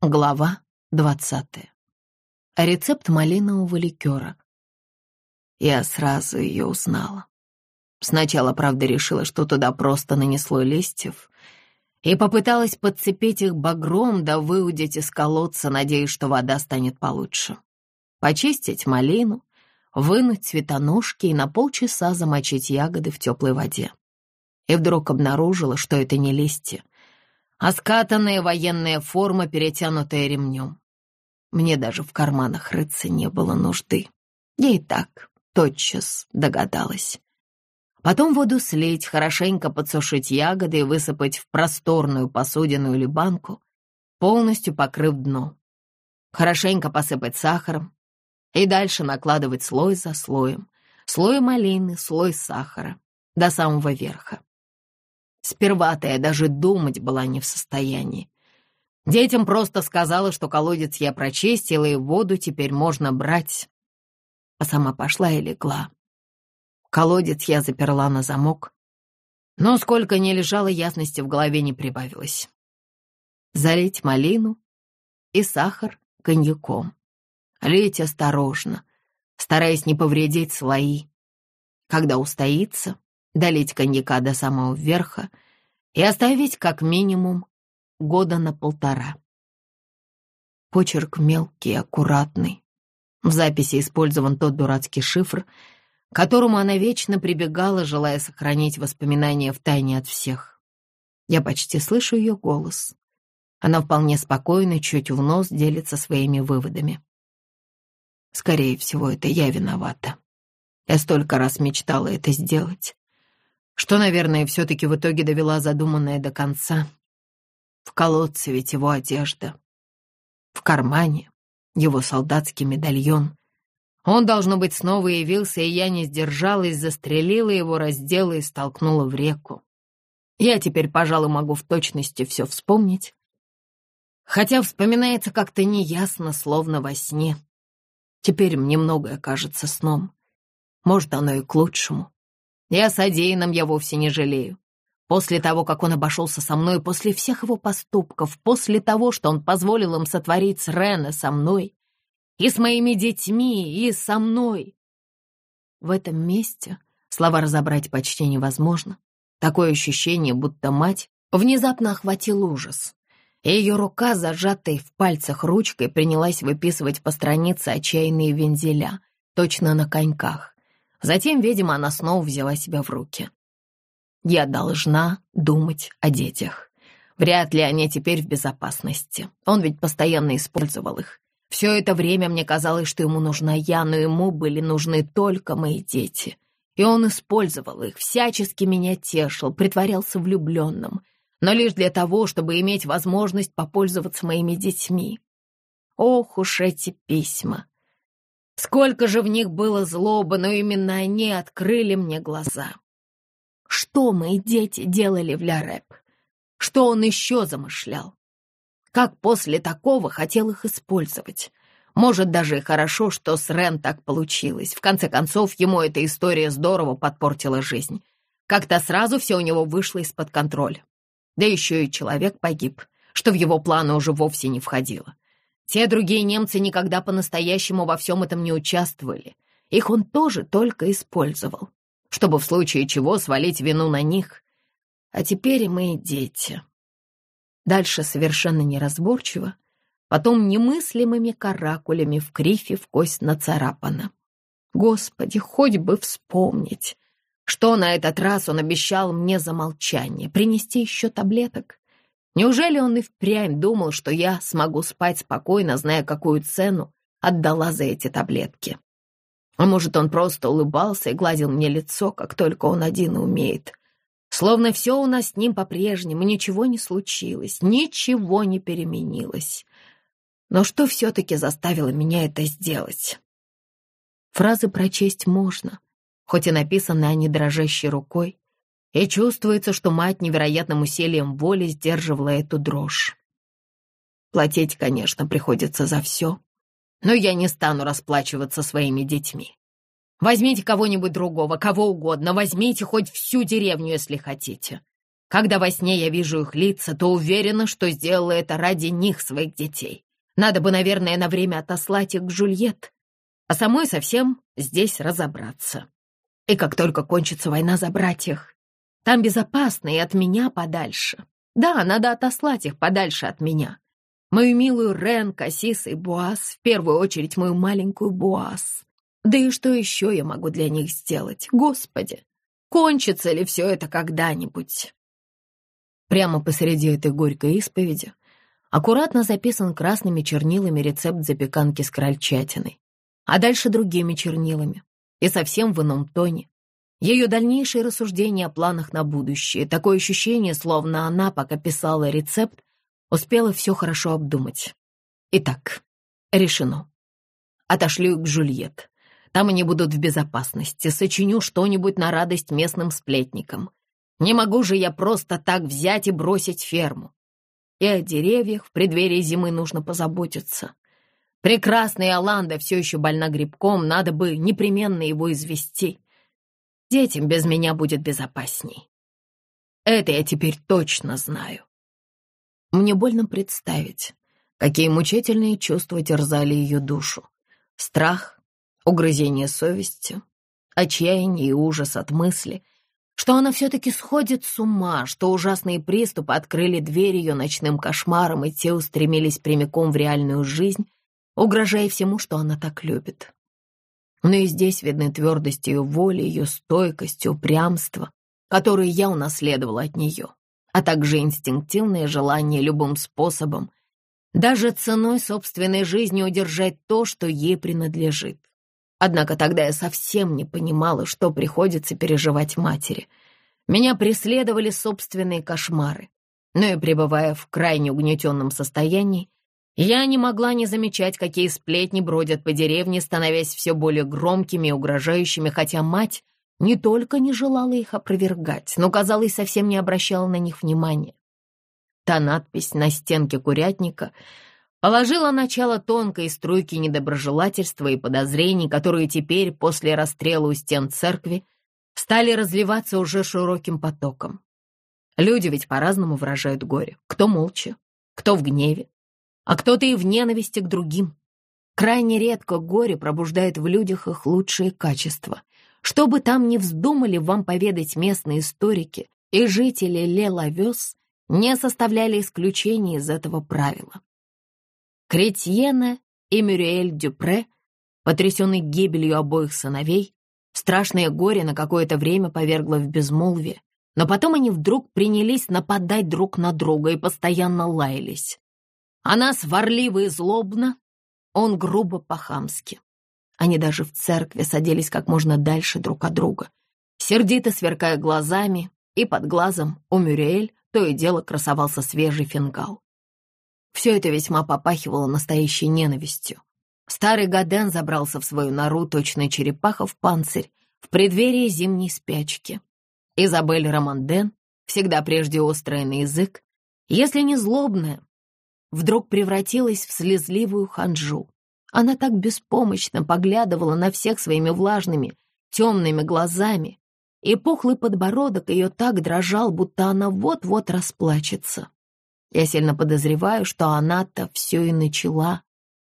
Глава двадцатая. Рецепт малинового ликера. Я сразу ее узнала. Сначала, правда, решила, что туда просто нанесло листьев, и попыталась подцепить их багром да выудить из колодца, надеясь, что вода станет получше. Почистить малину, вынуть цветоножки и на полчаса замочить ягоды в теплой воде. И вдруг обнаружила, что это не листья, а скатанная военная форма, перетянутая ремнем. Мне даже в карманах рыться не было нужды. Я и так тотчас догадалась. Потом воду слить, хорошенько подсушить ягоды и высыпать в просторную посудину или банку, полностью покрыв дно. Хорошенько посыпать сахаром и дальше накладывать слой за слоем. Слой малины, слой сахара до самого верха. Сперва-то я даже думать была не в состоянии. Детям просто сказала, что колодец я прочистила, и воду теперь можно брать. А сама пошла и легла. Колодец я заперла на замок. Но сколько не лежало, ясности в голове не прибавилось. Залить малину и сахар коньяком. Лить осторожно, стараясь не повредить слои. Когда устоится, долить коньяка до самого верха и оставить как минимум года на полтора. Почерк мелкий, аккуратный. В записи использован тот дурацкий шифр, к которому она вечно прибегала, желая сохранить воспоминания в тайне от всех. Я почти слышу ее голос. Она вполне спокойно, чуть в нос делится своими выводами. Скорее всего, это я виновата. Я столько раз мечтала это сделать что, наверное, все-таки в итоге довела задуманное до конца. В колодце ведь его одежда, в кармане его солдатский медальон. Он, должно быть, снова явился, и я не сдержалась, застрелила его, раздела и столкнула в реку. Я теперь, пожалуй, могу в точности все вспомнить, хотя вспоминается как-то неясно, словно во сне. Теперь мне многое кажется сном. Может, оно и к лучшему. И о содеянном я вовсе не жалею. После того, как он обошелся со мной, после всех его поступков, после того, что он позволил им сотворить с Рене со мной, и с моими детьми, и со мной. В этом месте слова разобрать почти невозможно. Такое ощущение, будто мать внезапно охватил ужас, и ее рука, зажатой в пальцах ручкой, принялась выписывать по странице отчаянные вензеля, точно на коньках. Затем, видимо, она снова взяла себя в руки. Я должна думать о детях. Вряд ли они теперь в безопасности. Он ведь постоянно использовал их. Все это время мне казалось, что ему нужна я, но ему были нужны только мои дети. И он использовал их, всячески меня тешил, притворялся влюбленным, но лишь для того, чтобы иметь возможность попользоваться моими детьми. Ох уж эти письма! Сколько же в них было злобы, но именно они открыли мне глаза. Что мои дети делали в Ля Что он еще замышлял? Как после такого хотел их использовать? Может, даже и хорошо, что с Рен так получилось. В конце концов, ему эта история здорово подпортила жизнь. Как-то сразу все у него вышло из-под контроля. Да еще и человек погиб, что в его планы уже вовсе не входило. Те другие немцы никогда по-настоящему во всем этом не участвовали. Их он тоже только использовал, чтобы в случае чего свалить вину на них. А теперь мы дети. Дальше совершенно неразборчиво, потом немыслимыми каракулями в крифе в кость нацарапана. Господи, хоть бы вспомнить, что на этот раз он обещал мне за молчание, принести еще таблеток. Неужели он и впрямь думал, что я смогу спать спокойно, зная, какую цену отдала за эти таблетки? А может, он просто улыбался и гладил мне лицо, как только он один умеет. Словно все у нас с ним по-прежнему, ничего не случилось, ничего не переменилось. Но что все-таки заставило меня это сделать? Фразы прочесть можно, хоть и написаны они дрожащей рукой, и чувствуется, что мать невероятным усилием воли сдерживала эту дрожь. Платить, конечно, приходится за все, но я не стану расплачиваться своими детьми. Возьмите кого-нибудь другого, кого угодно, возьмите хоть всю деревню, если хотите. Когда во сне я вижу их лица, то уверена, что сделала это ради них, своих детей. Надо бы, наверное, на время отослать их к Жульет, а самой совсем здесь разобраться. И как только кончится война, забрать их. Там безопасно и от меня подальше. Да, надо отослать их подальше от меня. Мою милую Рен, Кассис и Буаз, в первую очередь мою маленькую Буаз. Да и что еще я могу для них сделать? Господи, кончится ли все это когда-нибудь? Прямо посреди этой горькой исповеди аккуратно записан красными чернилами рецепт запеканки с крольчатиной, а дальше другими чернилами и совсем в ином тоне. Ее дальнейшие рассуждения о планах на будущее, такое ощущение, словно она, пока писала рецепт, успела все хорошо обдумать. Итак, решено. Отошлю к Жульет. Там они будут в безопасности. Сочиню что-нибудь на радость местным сплетникам. Не могу же я просто так взять и бросить ферму. И о деревьях в преддверии зимы нужно позаботиться. Прекрасная Оланда все еще больна грибком, надо бы непременно его извести. Детям без меня будет безопасней. Это я теперь точно знаю. Мне больно представить, какие мучительные чувства терзали ее душу. Страх, угрызение совести, отчаяние и ужас от мысли — что она все-таки сходит с ума, что ужасные приступы открыли дверь ее ночным кошмарам, и те устремились прямиком в реальную жизнь, угрожая всему, что она так любит. Но и здесь видны твердость ее воли, ее стойкость, упрямство, которые я унаследовала от нее, а также инстинктивное желание любым способом, даже ценой собственной жизни удержать то, что ей принадлежит. Однако тогда я совсем не понимала, что приходится переживать матери. Меня преследовали собственные кошмары. Но и пребывая в крайне угнетенном состоянии, я не могла не замечать, какие сплетни бродят по деревне, становясь все более громкими и угрожающими, хотя мать не только не желала их опровергать, но, казалось, совсем не обращала на них внимания. Та надпись на стенке курятника — положила начало тонкой струйки недоброжелательства и подозрений, которые теперь, после расстрела у стен церкви, стали разливаться уже широким потоком. Люди ведь по-разному выражают горе. Кто молча, кто в гневе, а кто-то и в ненависти к другим. Крайне редко горе пробуждает в людях их лучшие качества. Что бы там ни вздумали вам поведать местные историки, и жители Ле-Лавёс не составляли исключения из этого правила. Кретьена и Мюриэль Дюпре, потрясенный гибелью обоих сыновей, страшное горе на какое-то время повергло в безмолвие, но потом они вдруг принялись нападать друг на друга и постоянно лаялись. Она сварливо и злобно, он грубо по-хамски. Они даже в церкви садились как можно дальше друг от друга, сердито сверкая глазами, и под глазом у Мюриэль то и дело красовался свежий фингал. Все это весьма попахивало настоящей ненавистью. Старый Гаден забрался в свою нору, точно черепаха в панцирь, в преддверии зимней спячки. Изабель Романден, всегда прежде острая на язык, если не злобная, вдруг превратилась в слезливую ханжу. Она так беспомощно поглядывала на всех своими влажными, темными глазами, и пухлый подбородок ее так дрожал, будто она вот-вот расплачется. Я сильно подозреваю, что она-то все и начала.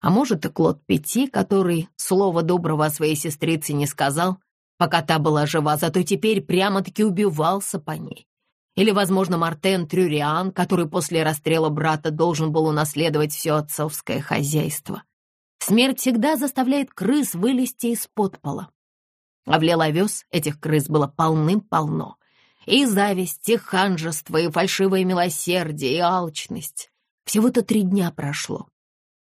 А может, и Клод Пяти, который слова доброго о своей сестрице не сказал, пока та была жива, зато теперь прямо-таки убивался по ней. Или, возможно, Мартен Трюриан, который после расстрела брата должен был унаследовать все отцовское хозяйство. Смерть всегда заставляет крыс вылезти из-под пола. А в Леловес этих крыс было полным-полно. И зависть, и ханжество, и фальшивое милосердие, и алчность. Всего-то три дня прошло.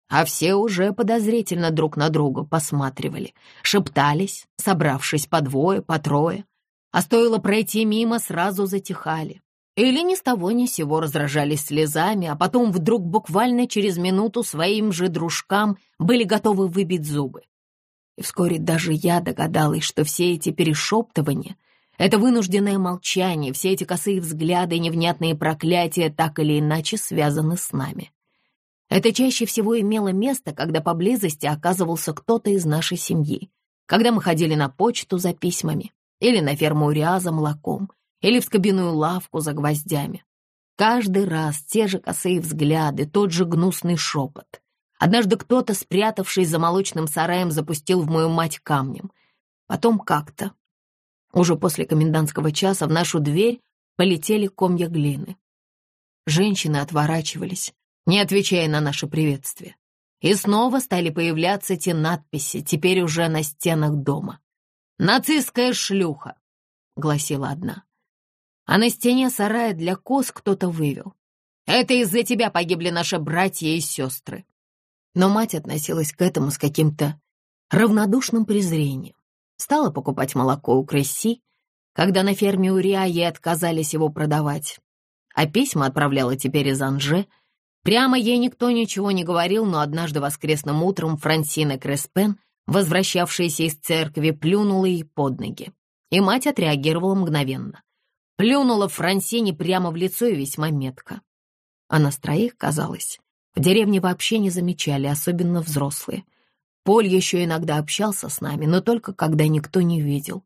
А все уже подозрительно друг на друга посматривали, шептались, собравшись по двое, по трое. А стоило пройти мимо, сразу затихали. Или ни с того ни сего раздражались слезами, а потом вдруг буквально через минуту своим же дружкам были готовы выбить зубы. И вскоре даже я догадалась, что все эти перешептывания — это вынужденное молчание, все эти косые взгляды и невнятные проклятия так или иначе связаны с нами. Это чаще всего имело место, когда поблизости оказывался кто-то из нашей семьи, когда мы ходили на почту за письмами или на ферму Уриа за молоком, или в скобяную лавку за гвоздями. Каждый раз те же косые взгляды, тот же гнусный шепот. Однажды кто-то, спрятавшись за молочным сараем, запустил в мою мать камнем. Потом как-то, уже после комендантского часа, в нашу дверь полетели комья глины. Женщины отворачивались, не отвечая на наше приветствие. И снова стали появляться те надписи, теперь уже на стенах дома. «Нацистская шлюха», — гласила одна. А на стене сарая для коз кто-то вывел. «Это из-за тебя погибли наши братья и сестры». Но мать относилась к этому с каким-то равнодушным презрением. Стала покупать молоко у крыси, когда на ферме Урия ей отказались его продавать. А письма отправляла теперь из Анже. Прямо ей никто ничего не говорил, но однажды воскресным утром Франсина Креспен, возвращавшаяся из церкви, плюнула ей под ноги. И мать отреагировала мгновенно. Плюнула Франсине прямо в лицо и весьма метко. А нас троих, казалось, в деревне вообще не замечали, особенно взрослые. Поль еще иногда общался с нами, но только когда никто не видел.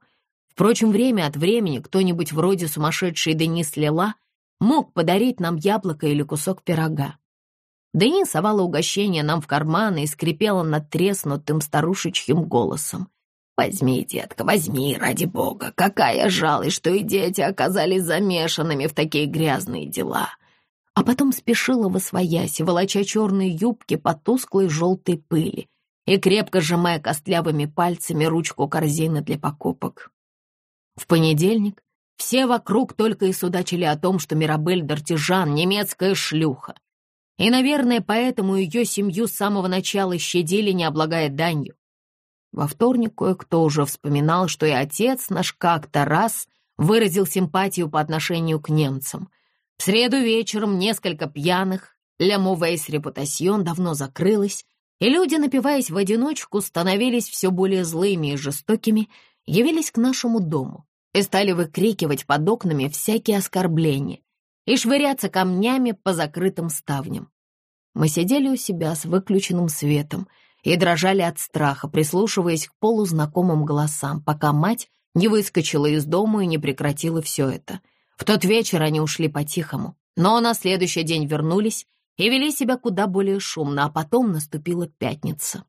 Впрочем, время от времени кто-нибудь вроде сумасшедшей Денис Лела мог подарить нам яблоко или кусок пирога. Денис совала угощение нам в карманы и скрипела над треснутым старушечьим голосом. «Возьми, детка, возьми, ради бога! Какая жалость, что и дети оказались замешанными в такие грязные дела!» А потом спешила во свояси, волоча черные юбки по тусклой желтой пыли и крепко сжимая костлявыми пальцами ручку корзины для покупок. В понедельник все вокруг только и судачили о том, что Мирабель Дартижан — немецкая шлюха. И, наверное, поэтому ее семью с самого начала щадили, не облагая данью. Во вторник кое-кто уже вспоминал, что и отец наш как-то раз выразил симпатию по отношению к немцам. В среду вечером несколько пьяных, «Ля Мувейс Репутасьон» давно закрылась, и люди, напиваясь в одиночку, становились все более злыми и жестокими, явились к нашему дому и стали выкрикивать под окнами всякие оскорбления и швыряться камнями по закрытым ставням. Мы сидели у себя с выключенным светом — и дрожали от страха, прислушиваясь к полузнакомым голосам, пока мать не выскочила из дома и не прекратила все это. В тот вечер они ушли по-тихому, но на следующий день вернулись и вели себя куда более шумно, а потом наступила пятница.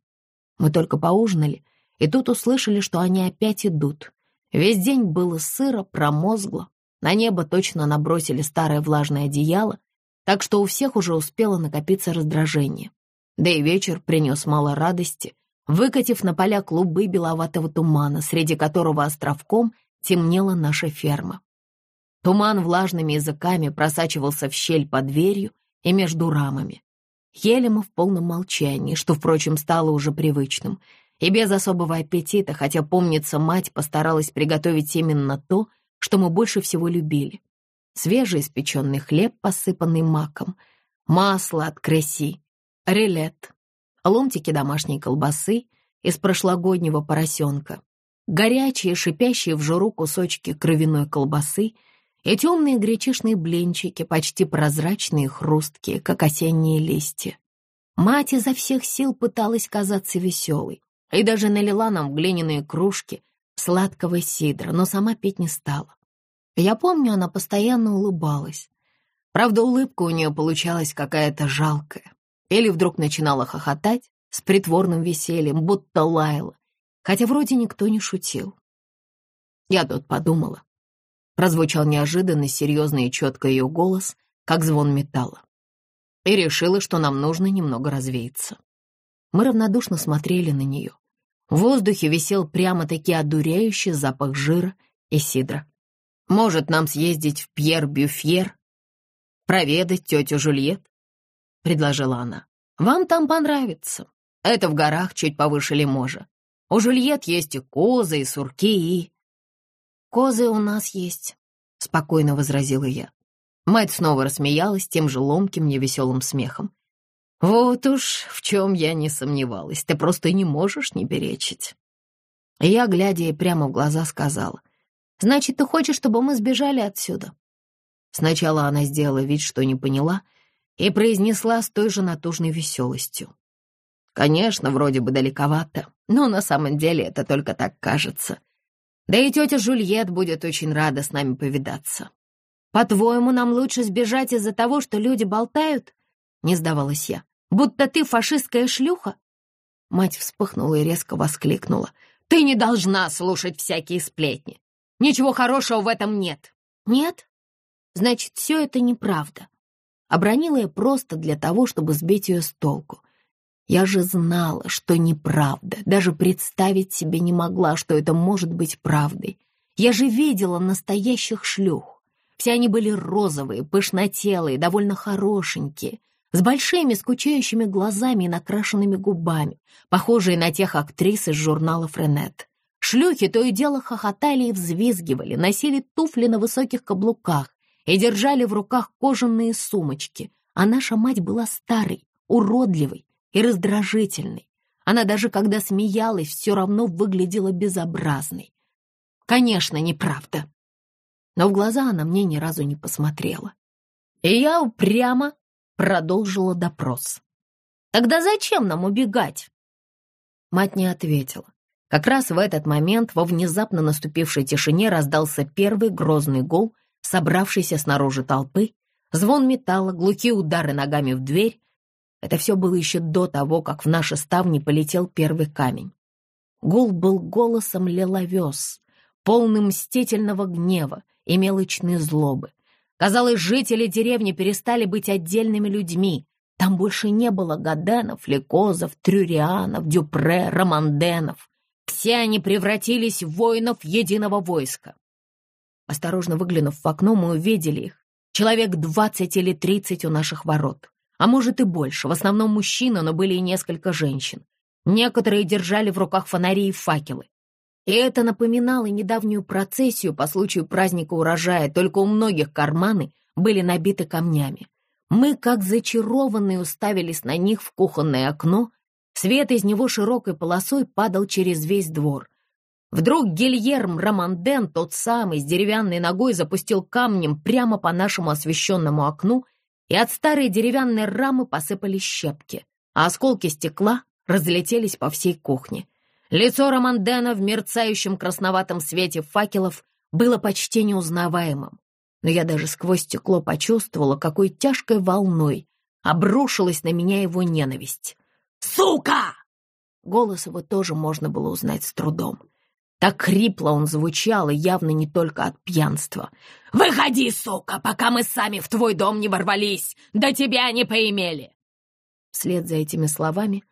Мы только поужинали, и тут услышали, что они опять идут. Весь день было сыро, промозгло, на небо точно набросили старое влажное одеяло, так что у всех уже успело накопиться раздражение. Да и вечер принес мало радости, выкатив на поля клубы беловатого тумана, среди которого островком темнела наша ферма. Туман влажными языками просачивался в щель под дверью и между рамами. Ели мы в полном молчании, что, впрочем, стало уже привычным, и без особого аппетита, хотя, помнится, мать постаралась приготовить именно то, что мы больше всего любили. Свежеиспеченный хлеб, посыпанный маком, масло от креси, релет, ломтики домашней колбасы из прошлогоднего поросенка, горячие, шипящие в жиру кусочки кровяной колбасы и темные гречишные блинчики, почти прозрачные хрусткие, как осенние листья. Мать изо всех сил пыталась казаться веселой и даже налила нам в глиняные кружки сладкого сидра, но сама пить не стала. Я помню, она постоянно улыбалась. Правда, улыбка у нее получалась какая-то жалкая. Или вдруг начинала хохотать с притворным весельем, будто лаяла, хотя вроде никто не шутил. Я тут подумала. Прозвучал неожиданно серьезный и четко ее голос, как звон металла. И решила, что нам нужно немного развеяться. Мы равнодушно смотрели на нее. В воздухе висел прямо-таки одуряющий запах жира и сидра. Может, нам съездить в Пьер-Бюфьер, проведать тетю Жульет? — предложила она. «Вам там понравится. Это в горах чуть повыше Лиможа. У Жульет есть и козы, и сурки, и...» «Козы у нас есть», — спокойно возразила я. Мать снова рассмеялась тем же ломким невеселым смехом. «Вот уж в чем я не сомневалась, ты просто не можешь не перечить». Я, глядя ей прямо в глаза, сказала, «Значит, ты хочешь, чтобы мы сбежали отсюда?» Сначала она сделала вид, что не поняла — и произнесла с той же натужной веселостью. Конечно, вроде бы далековато, но на самом деле это только так кажется. Да и тетя Жульет будет очень рада с нами повидаться. По-твоему, нам лучше сбежать из-за того, что люди болтают? Не сдавалась я. Будто ты фашистская шлюха? Мать вспыхнула и резко воскликнула. Ты не должна слушать всякие сплетни. Ничего хорошего в этом нет. Нет? Значит, все это неправда. Обронила я просто для того, чтобы сбить ее с толку. Я же знала, что неправда, даже представить себе не могла, что это может быть правдой. Я же видела настоящих шлюх. Все они были розовые, пышнотелые, довольно хорошенькие, с большими скучающими глазами и накрашенными губами, похожие на тех актрис из журнала «Френет». Шлюхи то и дело хохотали и взвизгивали, носили туфли на высоких каблуках и держали в руках кожаные сумочки, а наша мать была старой, уродливой, и раздражительной. Она даже когда смеялась, все равно выглядела безобразной. Конечно, неправда. Но в глаза она мне ни разу не посмотрела. И я упрямо продолжила допрос. «Тогда зачем нам убегать?» Мать не ответила. Как раз в этот момент во внезапно наступившей тишине раздался первый грозный гул, собравшийся снаружи толпы, звон металла, глухие удары ногами в дверь, это все было еще до того, как в наши ставни полетел первый камень. Гул был голосом лиловез, полным мстительного гнева и мелочной злобы. Казалось, жители деревни перестали быть отдельными людьми. Там больше не было Гаденов, Лекозов, Трюрианов, Дюпре, Романденов. Все они превратились в воинов единого войска. Осторожно выглянув в окно, мы увидели их. Человек двадцать или тридцать у наших ворот а может и больше, в основном мужчины, но были и несколько женщин. Некоторые держали в руках фонари и факелы. И это напоминало недавнюю процессию по случаю праздника урожая, только у многих карманы были набиты камнями. Мы, как зачарованные, уставились на них в кухонное окно. Свет из него широкой полосой падал через весь двор. Вдруг Гильерм Романден, тот самый, с деревянной ногой, запустил камнем прямо по нашему освещенному окну — и от старой деревянной рамы посыпались щепки, а осколки стекла разлетелись по всей кухне. Лицо Романдена в мерцающем красноватом свете факелов было почти неузнаваемым, но я даже сквозь стекло почувствовала, какой тяжкой волной обрушилась на меня его ненависть. «Сука!» Голос его тоже можно было узнать с трудом. Так хрипло он звучал, и явно не только от пьянства. «Выходи, сука, пока мы сами в твой дом не ворвались! Да тебя не поимели!» Вслед за этими словами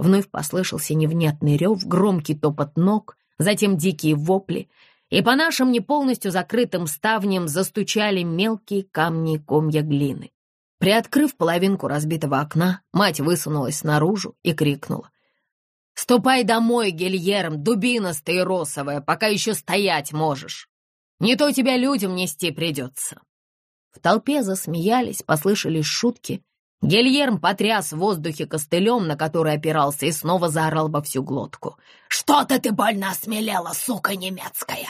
вновь послышался невнятный рев, громкий топот ног, затем дикие вопли, и по нашим не полностью закрытым ставням застучали мелкие камни и комья глины. Приоткрыв половинку разбитого окна, мать высунулась наружу и крикнула. Ступай домой, Гильерм, дубиностая и росовая, пока еще стоять можешь. Не то тебя людям нести придется». В толпе засмеялись, послышались шутки. Гильерм потряс в воздухе костылем, на который опирался, и снова заорал во всю глотку. «Что-то ты больно осмелела, сука немецкая!»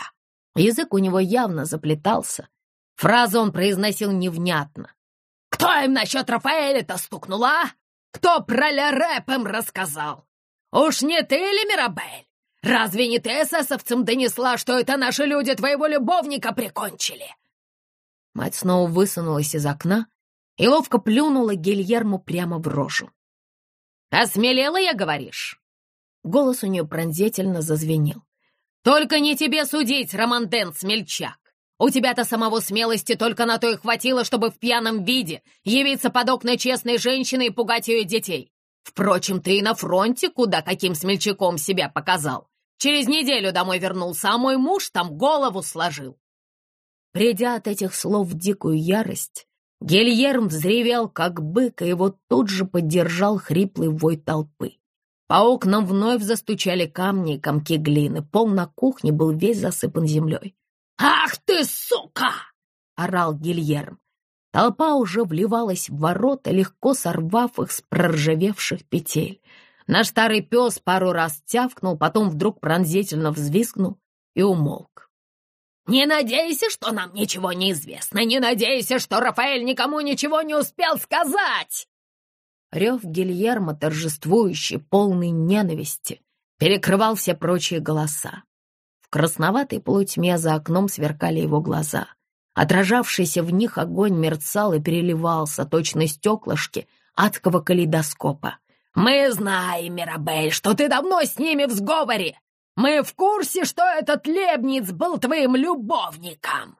Язык у него явно заплетался. Фразу он произносил невнятно. «Кто им насчет Рафаэля-то стукнула? Кто про Ля им рассказал? «Уж не ты ли, Мирабель? Разве не ты эсэсовцам донесла, что это наши люди твоего любовника прикончили?» Мать снова высунулась из окна и ловко плюнула Гильерму прямо в рожу. «Осмелела я, говоришь?» Голос у нее пронзительно зазвенел. «Только не тебе судить, Романден Смельчак! У тебя-то самого смелости только на то и хватило, чтобы в пьяном виде явиться под окна честной женщины и пугать ее детей. Впрочем, ты и на фронте куда каким смельчаком себя показал. Через неделю домой вернулся, а мой муж там голову сложил. Придя от этих слов в дикую ярость, Гильерм взревел, как бык, и его тут же поддержал хриплый вой толпы. По окнам вновь застучали камни и комки глины. Пол на кухне был весь засыпан землей. «Ах ты, сука!» — орал Гильерм. Толпа уже вливалась в ворота, легко сорвав их с проржавевших петель. Наш старый пес пару раз тявкнул, потом вдруг пронзительно взвизгнул и умолк. «Не надейся, что нам ничего не известно! Не надейся, что Рафаэль никому ничего не успел сказать!» Рев Гильермо, торжествующий, полный ненависти, перекрывал все прочие голоса красноватой полутьме за окном сверкали его глаза. Отражавшийся в них огонь мерцал и переливался, точно стеклышки адского калейдоскопа. «Мы знаем, Мирабель, что ты давно с ними в сговоре! Мы в курсе, что этот Лебниц был твоим любовником!»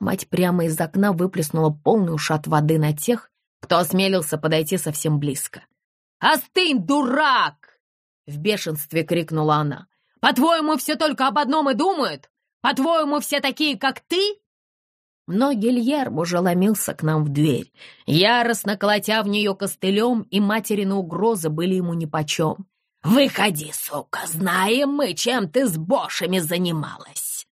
Мать прямо из окна выплеснула полный ушат воды на тех, кто осмелился подойти совсем близко. «Остынь, дурак!» — в бешенстве крикнула она. «По-твоему, все только об одном и думают? По-твоему, все такие, как ты?» Но Гильермо уже ломился к нам в дверь, яростно колотя в нее костылем, и материны угрозы были ему нипочем. «Выходи, сука, знаем мы, чем ты с бошами занималась!»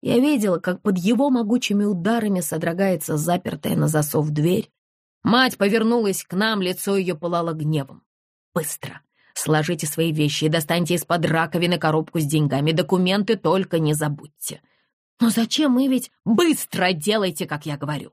Я видела, как под его могучими ударами содрогается запертая на засов дверь. Мать повернулась к нам, лицо ее пылало гневом. «Быстро! Сложите свои вещи и достаньте из-под раковины коробку с деньгами. Документы только не забудьте!» «Но зачем мы ведь быстро делайте, как я говорю?»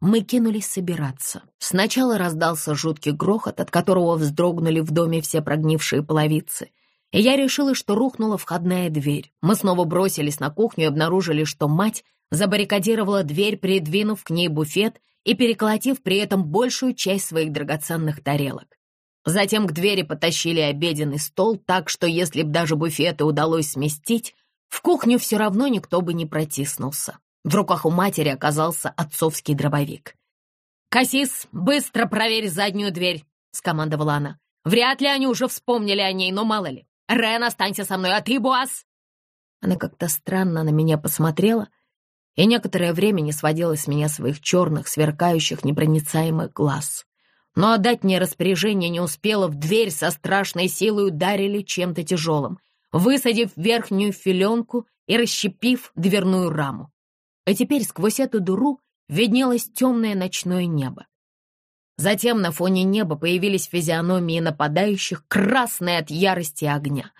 Мы кинулись собираться. Сначала раздался жуткий грохот, от которого вздрогнули в доме все прогнившие половицы. И я решила, что рухнула входная дверь. Мы снова бросились на кухню и обнаружили, что мать забаррикадировала дверь, придвинув к ней буфет и переколотив при этом большую часть своих драгоценных тарелок. Затем к двери потащили обеденный стол так, что если б даже буфеты удалось сместить, в кухню все равно никто бы не протиснулся. В руках у матери оказался отцовский дробовик. «Кассис, быстро проверь заднюю дверь!» — скомандовала она. «Вряд ли они уже вспомнили о ней, но мало ли. Рен, останься со мной, а ты, Буас!» Она как-то странно на меня посмотрела и некоторое время не сводила с меня своих черных, сверкающих, непроницаемых глаз. Но отдать мне распоряжение не успела, в дверь со страшной силой ударили чем-то тяжелым, высадив верхнюю филенку и расщепив дверную раму. А теперь сквозь эту дуру виднелось темное ночное небо. Затем на фоне неба появились физиономии нападающих, красные от ярости огня.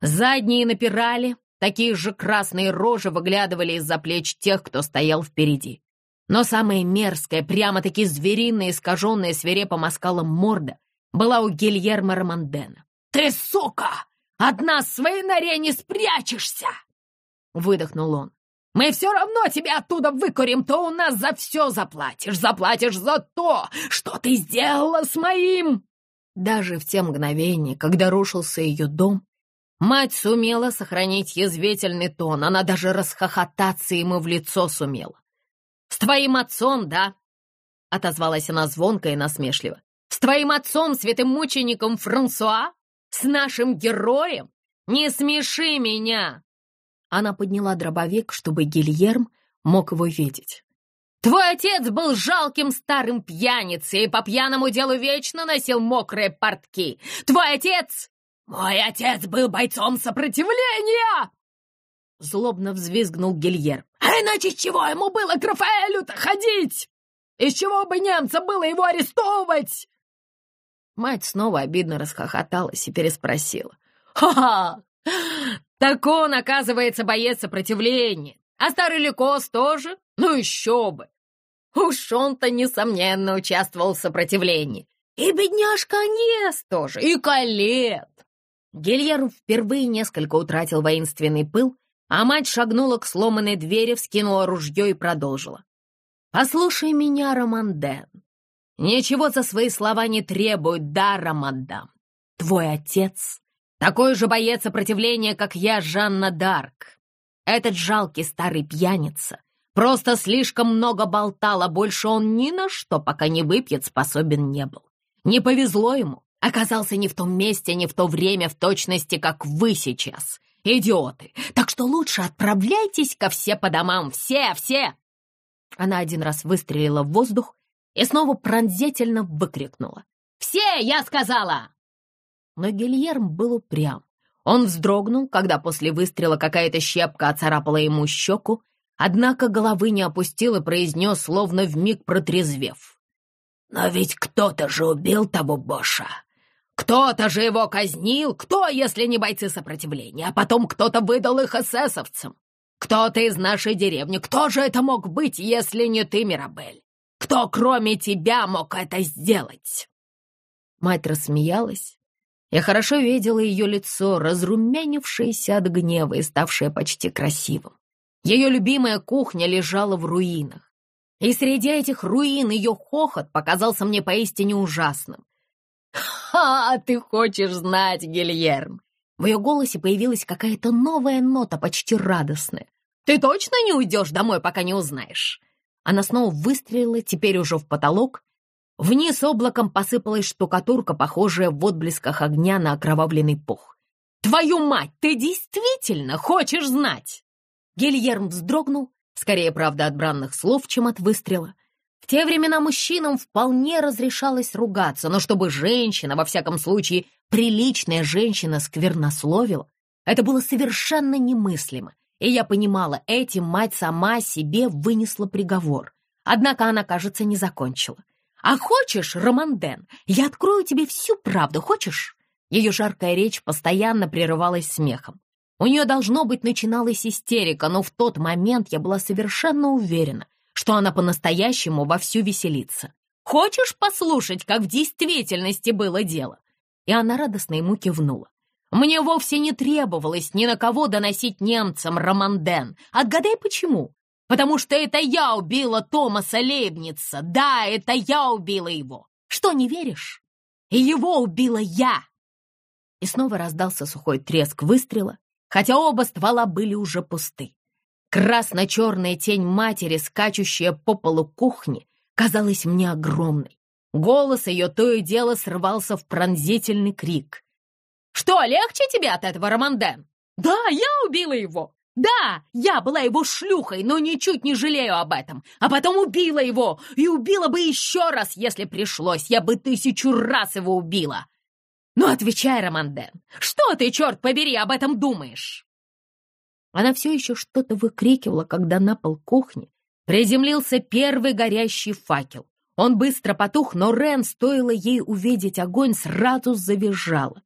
Задние напирали, такие же красные рожи выглядывали из-за плеч тех, кто стоял впереди. Но самая мерзкая, прямо-таки звериная, искаженная свирепым оскалом морда была у Гильермо Романдена. «Ты сука!» В своей норе не спрячешься!» Выдохнул он. «Мы все равно тебя оттуда выкурим, то у нас за все заплатишь. Заплатишь за то, что ты сделала с моим!» Даже в те мгновения, когда рушился ее дом, мать сумела сохранить язвительный тон. Она даже расхохотаться ему в лицо сумела. «С твоим отцом, да?» — отозвалась она звонко и насмешливо. «С твоим отцом, святым мучеником Франсуа? С нашим героем? Не смеши меня!» Она подняла дробовик, чтобы Гильерм мог его видеть. «Твой отец был жалким старым пьяницей и по пьяному делу вечно носил мокрые портки. Твой отец...» «Мой отец был бойцом сопротивления!» Злобно взвизгнул Гильер. «А иначе с чего ему было к Рафаэлю-то ходить? Из чего бы немца было его арестовывать?» Мать снова обидно расхохоталась и переспросила. «Ха-ха! Так он, оказывается, боец сопротивления. А старый Ликос тоже? Ну еще бы! Уж он-то, несомненно, участвовал в сопротивлении. И бедняжка Аньес тоже, и Калет!» Гильер впервые несколько утратил воинственный пыл, а мать шагнула к сломанной двери, вскинула ружье и продолжила. «Послушай меня, Романден. Ничего за свои слова не требует, да, Рамадам. Твой отец такой же боец сопротивления, как я, Жанна Дарк. Этот жалкий старый пьяница просто слишком много болтал, а больше он ни на что, пока не выпьет, способен не был. Не повезло ему, оказался не в том месте, не в то время, в точности, как вы сейчас. Идиоты! Так что лучше отправляйтесь ко все по домам, все, все!» Она один раз выстрелила в воздух, и снова пронзительно выкрикнула. «Все, я сказала!» Но Гильерм был упрям. Он вздрогнул, когда после выстрела какая-то щепка оцарапала ему щеку, однако головы не опустил и произнес, словно вмиг протрезвев. «Но ведь кто-то же убил того Боша! Кто-то же его казнил! Кто, если не бойцы сопротивления? А потом кто-то выдал их эсэсовцам! Кто-то из нашей деревни! Кто же это мог быть, если не ты, Мирабель? Кто, кроме тебя, мог это сделать?» Мать рассмеялась, Я хорошо видела ее лицо, разрумянившееся от гнева и ставшее почти красивым. Ее любимая кухня лежала в руинах. И среди этих руин ее хохот показался мне поистине ужасным. «Ха, ты хочешь знать, Гильерм!» В ее голосе появилась какая-то новая нота, почти радостная. «Ты точно не уйдешь домой, пока не узнаешь?» Она снова выстрелила, теперь уже в потолок. Вниз облаком посыпалась штукатурка, похожая в отблесках огня на окровавленный пух. «Твою мать, ты действительно хочешь знать?» Гильерм вздрогнул, скорее, правда, от бранных слов, чем от выстрела. В те времена мужчинам вполне разрешалось ругаться, но чтобы женщина, во всяком случае, приличная женщина сквернословила, это было совершенно немыслимо, и я понимала, этим мать сама себе вынесла приговор. Однако она, кажется, не закончила. «А хочешь, Романден, я открою тебе всю правду, хочешь?» Ее жаркая речь постоянно прерывалась смехом. У нее, должно быть, начиналась истерика, но в тот момент я была совершенно уверена, что она по-настоящему вовсю веселится. Хочешь послушать, как в действительности было дело?» И она радостно ему кивнула. «Мне вовсе не требовалось ни на кого доносить немцам Романден. Отгадай, почему? Потому что это я убила Томаса Лейбница. Да, это я убила его. Что, не веришь? И его убила я!» И снова раздался сухой треск выстрела, хотя оба ствола были уже пусты. Красно-черная тень матери, скачущая по полу кухни, казалась мне огромной. Голос ее то и дело срывался в пронзительный крик. «Что, легче тебе от этого, Романден?» «Да, я убила его! Да, я была его шлюхой, но ничуть не жалею об этом. А потом убила его, и убила бы еще раз, если пришлось. Я бы тысячу раз его убила. Ну, отвечай, Романден, что ты, черт побери, об этом думаешь?» Она все еще что-то выкрикивала, когда на пол кухни приземлился первый горящий факел. Он быстро потух, но Рен, стоило ей увидеть огонь, сразу завизжала.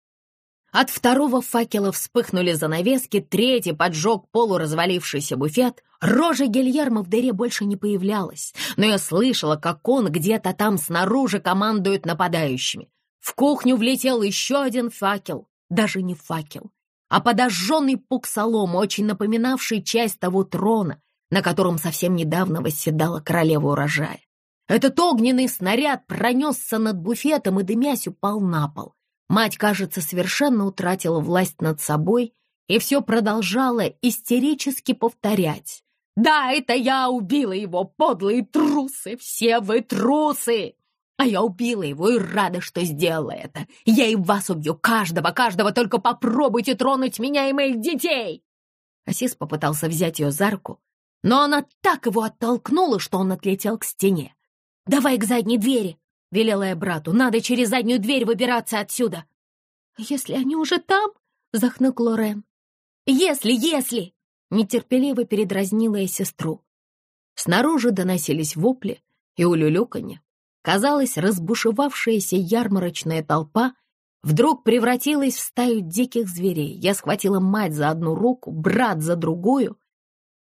От второго факела вспыхнули занавески, третий поджег полуразвалившийся буфет. Рожа Гильермо в дыре больше не появлялась, но я слышала, как он где-то там снаружи командует нападающими. В кухню влетел еще один факел, даже не факел а подожженный пук соломы, очень напоминавший часть того трона, на котором совсем недавно восседала королева урожая. Этот огненный снаряд пронесся над буфетом и, дымясь, упал на пол. Мать, кажется, совершенно утратила власть над собой и все продолжала истерически повторять. «Да, это я убила его, подлые трусы! Все вы трусы!» А я убила его и рада, что сделала это. Я и вас убью, каждого, каждого, только попробуйте тронуть меня и моих детей!» Асис попытался взять ее за руку, но она так его оттолкнула, что он отлетел к стене. «Давай к задней двери!» — велела я брату. «Надо через заднюю дверь выбираться отсюда!» «Если они уже там?» — захнул Лорен. «Если, если!» — нетерпеливо передразнила я сестру. Снаружи доносились вопли и улюлюканье. Казалось, разбушевавшаяся ярмарочная толпа вдруг превратилась в стаю диких зверей. Я схватила мать за одну руку, брат за другую,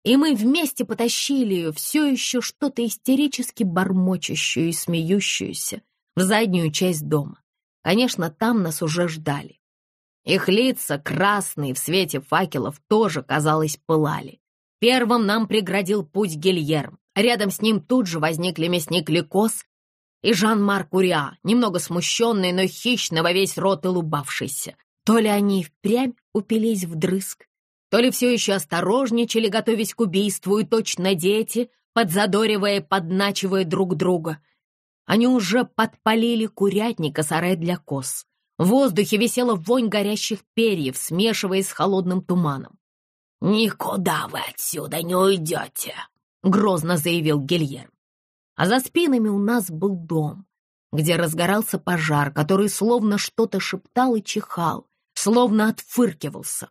и мы вместе потащили ее, все еще что-то истерически бормочущую и смеющуюся, в заднюю часть дома. Конечно, там нас уже ждали. Их лица, красные в свете факелов, тоже, казалось, пылали. Первым нам преградил путь Гильерм. Рядом с ним тут же возникли мясник Ликос и Жан-Марк Уриа, немного смущенный, но хищно во весь рот улыбавшийся. То ли они впрямь упились вдрызг, то ли все еще осторожничали, готовясь к убийству, и точно дети, подзадоривая подначивая друг друга. Они уже подпалили и сарай для коз. В воздухе висела вонь горящих перьев, смешиваясь с холодным туманом. «Никуда вы отсюда не уйдете!» — грозно заявил Гильерм а за спинами у нас был дом, где разгорался пожар, который словно что-то шептал и чихал, словно отфыркивался.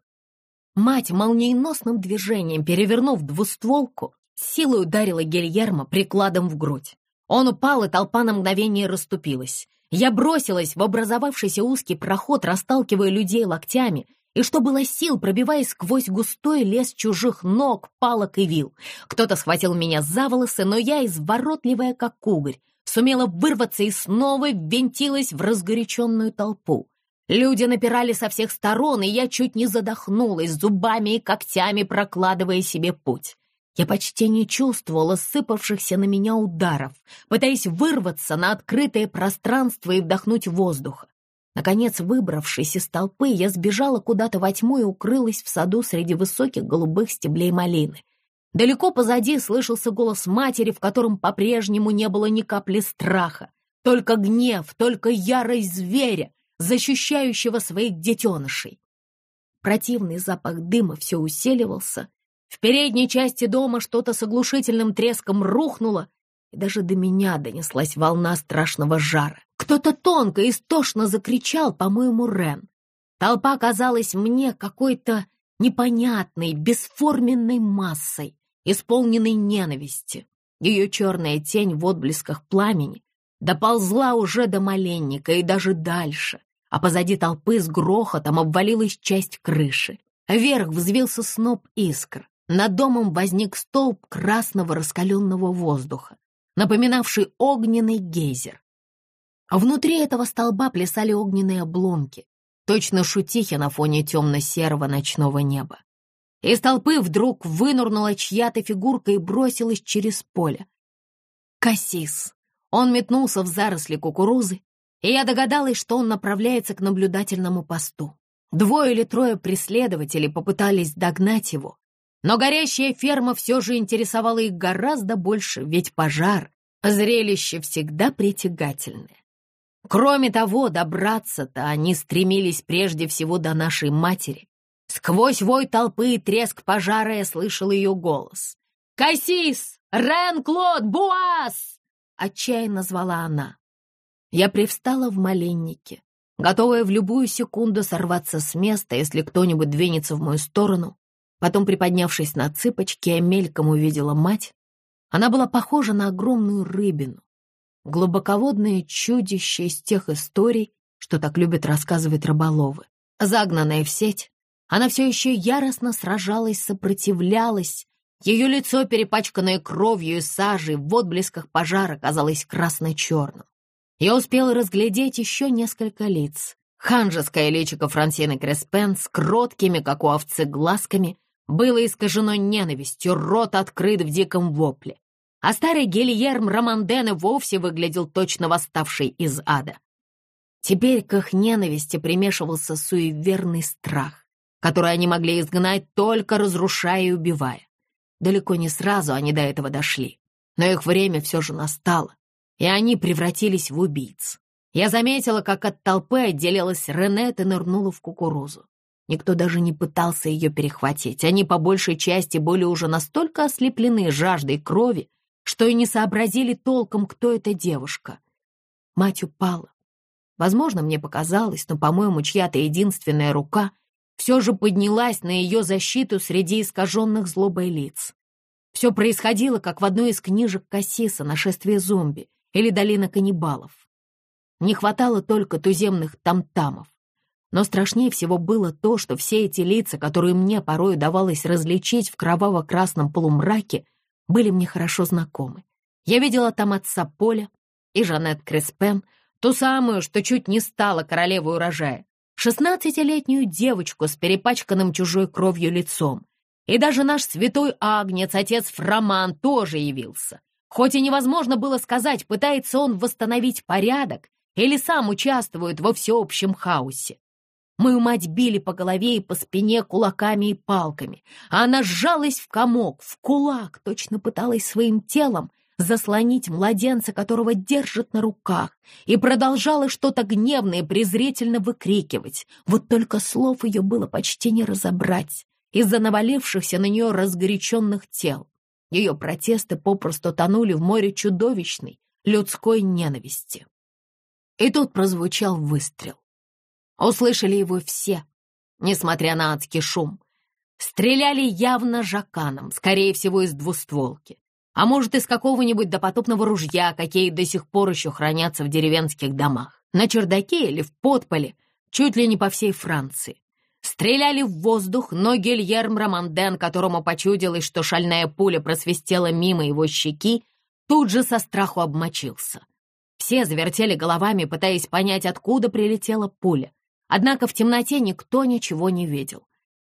Мать молниеносным движением, перевернув двустволку, силой ударила Гильермо прикладом в грудь. Он упал, и толпа на мгновение расступилась. Я бросилась в образовавшийся узкий проход, расталкивая людей локтями, и что было сил, пробиваясь сквозь густой лес чужих ног, палок и вил. Кто-то схватил меня за волосы, но я, изворотливая как угорь, сумела вырваться и снова ввинтилась в разгоряченную толпу. Люди напирали со всех сторон, и я чуть не задохнулась, зубами и когтями прокладывая себе путь. Я почти не чувствовала сыпавшихся на меня ударов, пытаясь вырваться на открытое пространство и вдохнуть воздуха. Наконец, выбравшись из толпы, я сбежала куда-то во тьму и укрылась в саду среди высоких голубых стеблей малины. Далеко позади слышался голос матери, в котором по-прежнему не было ни капли страха, только гнев, только ярость зверя, защищающего своих детенышей. Противный запах дыма все усиливался. В передней части дома что-то с оглушительным треском рухнуло, и даже до меня донеслась волна страшного жара. Кто-то тонко, и истошно закричал, по-моему, Рен. Толпа казалась мне какой-то непонятной, бесформенной массой, исполненной ненависти. Ее черная тень в отблесках пламени доползла уже до маленника и даже дальше, а позади толпы с грохотом обвалилась часть крыши. Вверх взвился сноп искр. Над домом возник столб красного раскаленного воздуха, напоминавший огненный гейзер. Внутри этого столба плясали огненные обломки, точно шутихи на фоне темно-серого ночного неба. Из толпы вдруг вынурнула чья-то фигурка и бросилась через поле. Кассис. Он метнулся в заросли кукурузы, и я догадалась, что он направляется к наблюдательному посту. Двое или трое преследователей попытались догнать его, но горящая ферма все же интересовала их гораздо больше, ведь пожар — зрелище всегда притягательное. Кроме того, добраться-то они стремились прежде всего до нашей матери. Сквозь вой толпы и треск пожара я слышал ее голос. «Кассис! Рен-Клод! Буас!» — отчаянно звала она. Я привстала в маленнике, готовая в любую секунду сорваться с места, если кто-нибудь двинется в мою сторону. Потом, приподнявшись на цыпочки, я мельком увидела мать. Она была похожа на огромную рыбину, глубоководное чудище из тех историй, что так любят рассказывать рыболовы. Загнанная в сеть, она все еще яростно сражалась, сопротивлялась. Ее лицо, перепачканное кровью и сажей, в отблесках пожара казалось красно-черным. Я успела разглядеть еще несколько лиц. Ханжеское личико Франсины Креспен с кроткими, как у овцы, глазками было искажено ненавистью, рот открыт в диком вопле а старый Гильерм Романден вовсе выглядел точно восставший из ада. Теперь к их ненависти примешивался суеверный страх, который они могли изгнать, только разрушая и убивая. Далеко не сразу они до этого дошли, но их время все же настало, и они превратились в убийц. Я заметила, как от толпы отделилась Ренет и нырнула в кукурузу. Никто даже не пытался ее перехватить. Они по большей части были уже настолько ослеплены жаждой крови, что и не сообразили толком, кто эта девушка. Мать упала. Возможно, мне показалось, но, по-моему, чья-то единственная рука все же поднялась на ее защиту среди искаженных злобой лиц. Все происходило, как в одной из книжек Кассиса «Нашествие зомби» или «Долина каннибалов». Не хватало только туземных тамтамов. Но страшнее всего было то, что все эти лица, которые мне порой удавалось различить в кроваво-красном полумраке, были мне хорошо знакомы. Я видела там отца Поля и Жанет Креспен, ту самую, что чуть не стала королевой урожая, шестнадцатилетнюю девочку с перепачканным чужой кровью лицом. И даже наш святой агнец, отец Фроман, тоже явился. Хоть и невозможно было сказать, пытается он восстановить порядок или сам участвует во всеобщем хаосе. Мою мать били по голове и по спине кулаками и палками, а она сжалась в комок, в кулак, точно пыталась своим телом заслонить младенца, которого держит на руках, и продолжала что-то гневное презрительно выкрикивать. Вот только слов ее было почти не разобрать из-за навалившихся на нее разгоряченных тел. Ее протесты попросту тонули в море чудовищной людской ненависти. И тут прозвучал выстрел. Услышали его все, несмотря на адский шум. Стреляли явно жаканом, скорее всего, из двустволки. А может, из какого-нибудь допотопного ружья, какие до сих пор еще хранятся в деревенских домах. На чердаке или в подполе, чуть ли не по всей Франции. Стреляли в воздух, но Гильерм Романден, которому почудилось, что шальная пуля просвистела мимо его щеки, тут же со страху обмочился. Все завертели головами, пытаясь понять, откуда прилетела пуля. Однако в темноте никто ничего не видел.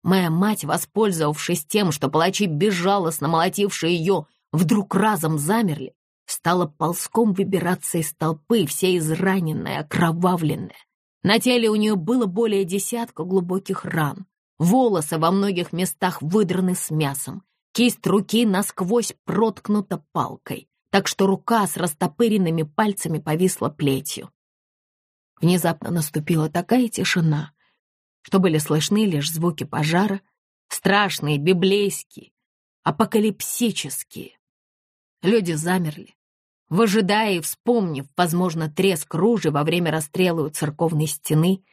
Моя мать, воспользовавшись тем, что палачи, безжалостно молотившие ее, вдруг разом замерли, стала ползком выбираться из толпы, вся израненная, окровавленная. На теле у нее было более десятка глубоких ран. Волосы во многих местах выдраны с мясом. Кисть руки насквозь проткнута палкой, так что рука с растопыренными пальцами повисла плетью. Внезапно наступила такая тишина, что были слышны лишь звуки пожара, страшные, библейские, апокалипсические. Люди замерли, выжидая и вспомнив, возможно, треск ружей во время расстрела у церковной стены,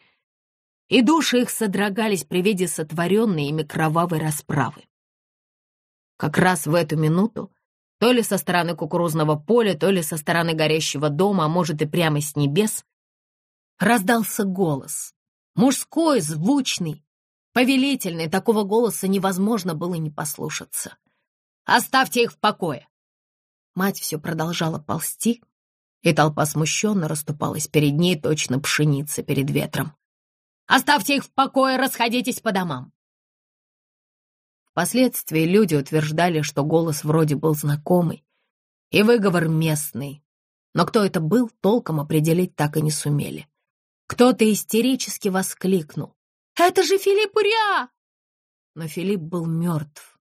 и души их содрогались при виде сотворенной ими кровавой расправы. Как раз в эту минуту, то ли со стороны кукурузного поля, то ли со стороны горящего дома, а может и прямо с небес, раздался голос. Мужской, звучный, повелительный, такого голоса невозможно было не послушаться. «Оставьте их в покое!» Мать все продолжала ползти, и толпа смущенно расступалась перед ней, точно пшеница перед ветром. «Оставьте их в покое, расходитесь по домам!» Впоследствии люди утверждали, что голос вроде был знакомый и выговор местный, но кто это был, толком определить так и не сумели. Кто-то истерически воскликнул. «Это же Филипп Уря!» Но Филипп был мертв.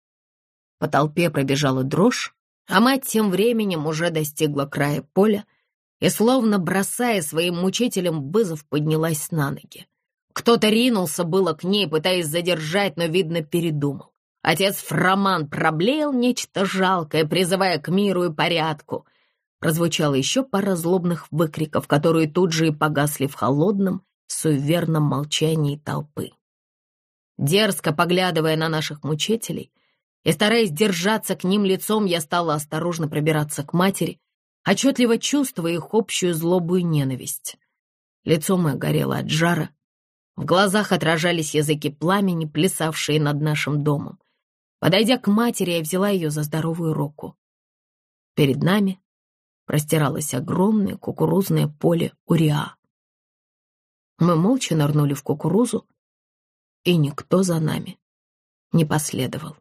По толпе пробежала дрожь, а мать тем временем уже достигла края поля и, словно бросая своим мучителям вызов, поднялась на ноги. Кто-то ринулся было к ней, пытаясь задержать, но, видно, передумал. Отец Фроман проблеял нечто жалкое, призывая к миру и порядку. Прозвучало еще пара злобных выкриков, которые тут же и погасли в холодном, суеверном молчании толпы. Дерзко поглядывая на наших мучителей, и, стараясь держаться к ним лицом, я стала осторожно пробираться к матери, отчетливо чувствуя их общую злобу и ненависть. Лицо мое горело от жара, в глазах отражались языки пламени, плясавшие над нашим домом. Подойдя к матери, я взяла ее за здоровую руку. Перед нами простиралось огромное кукурузное поле Уриа. Мы молча нырнули в кукурузу, и никто за нами не последовал.